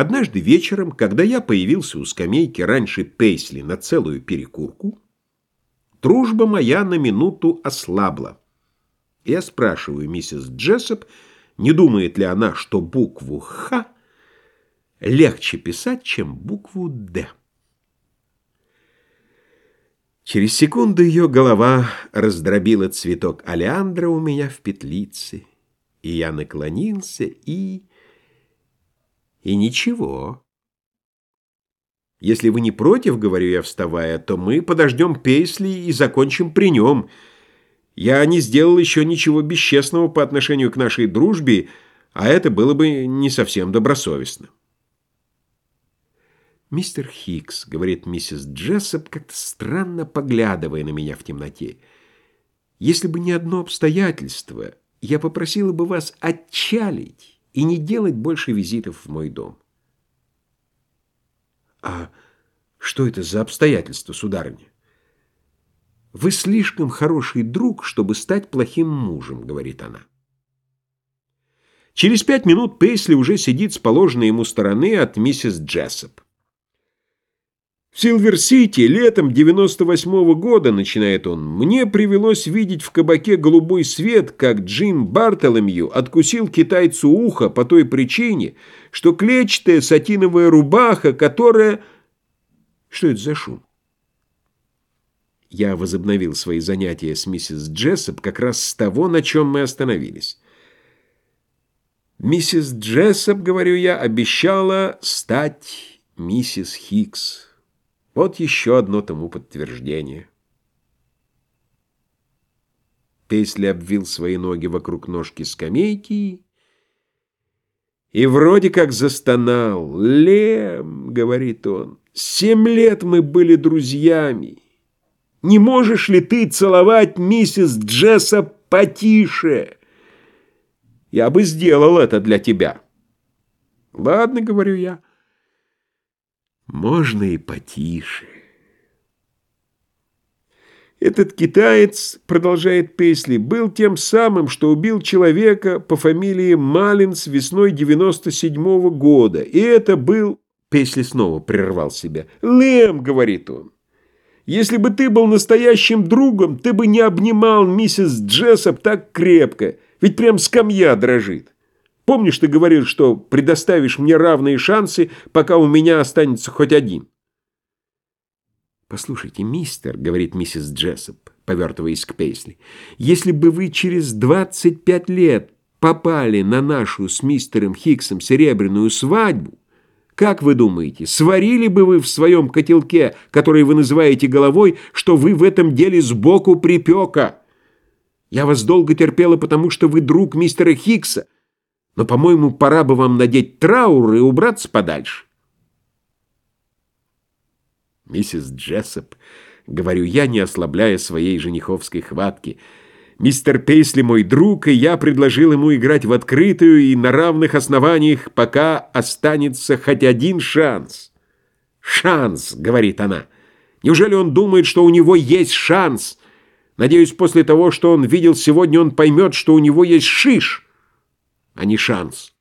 Однажды вечером, когда я появился у скамейки раньше Пейсли на целую перекурку, дружба моя на минуту ослабла. Я спрашиваю миссис Джессоп, не думает ли она, что букву «Х» легче писать, чем букву «Д». Через секунду ее голова раздробила цветок алиандра у меня в петлице, и я наклонился и... И ничего. Если вы не против, говорю я, вставая, то мы подождем Пейсли и закончим при нем. Я не сделал еще ничего бесчестного по отношению к нашей дружбе, а это было бы не совсем добросовестно. «Мистер Хикс», — говорит миссис Джессоп, как-то странно поглядывая на меня в темноте, «если бы не одно обстоятельство, я попросила бы вас отчалить» и не делать больше визитов в мой дом. А что это за обстоятельства, сударыня? Вы слишком хороший друг, чтобы стать плохим мужем, говорит она. Через пять минут Пейсли уже сидит с положенной ему стороны от миссис Джессоп. В Силвер-Сити летом 98-го года, начинает он, мне привелось видеть в кабаке голубой свет, как Джим Бартоломью откусил китайцу ухо по той причине, что клетчатая сатиновая рубаха, которая... Что это за шум? Я возобновил свои занятия с миссис Джессоп как раз с того, на чем мы остановились. Миссис Джессоп, говорю я, обещала стать миссис Хикс. Вот еще одно тому подтверждение. Пейсли обвил свои ноги вокруг ножки скамейки и вроде как застонал. «Лем», — говорит он, — «семь лет мы были друзьями. Не можешь ли ты целовать миссис Джесса потише? Я бы сделал это для тебя». «Ладно», — говорю я, — можно и потише. Этот китаец, продолжает Пейсли, был тем самым, что убил человека по фамилии Малинс весной 97-го года. И это был... Пейсли снова прервал себя. «Лэм», — говорит он, — «если бы ты был настоящим другом, ты бы не обнимал миссис Джессоп так крепко, ведь прям скамья дрожит». Помнишь, ты говорил, что предоставишь мне равные шансы, пока у меня останется хоть один?» «Послушайте, мистер», — говорит миссис Джессоп, повертываясь к Пейсли, «если бы вы через 25 лет попали на нашу с мистером Хиксом серебряную свадьбу, как вы думаете, сварили бы вы в своем котелке, который вы называете головой, что вы в этом деле сбоку припека? Я вас долго терпела, потому что вы друг мистера Хикса, но, по-моему, пора бы вам надеть траур и убраться подальше. Миссис Джессоп, говорю я, не ослабляя своей жениховской хватки, мистер Пейсли мой друг, и я предложил ему играть в открытую и на равных основаниях, пока останется хоть один шанс. «Шанс», — говорит она. «Неужели он думает, что у него есть шанс? Надеюсь, после того, что он видел сегодня, он поймет, что у него есть шиш» а не шанс.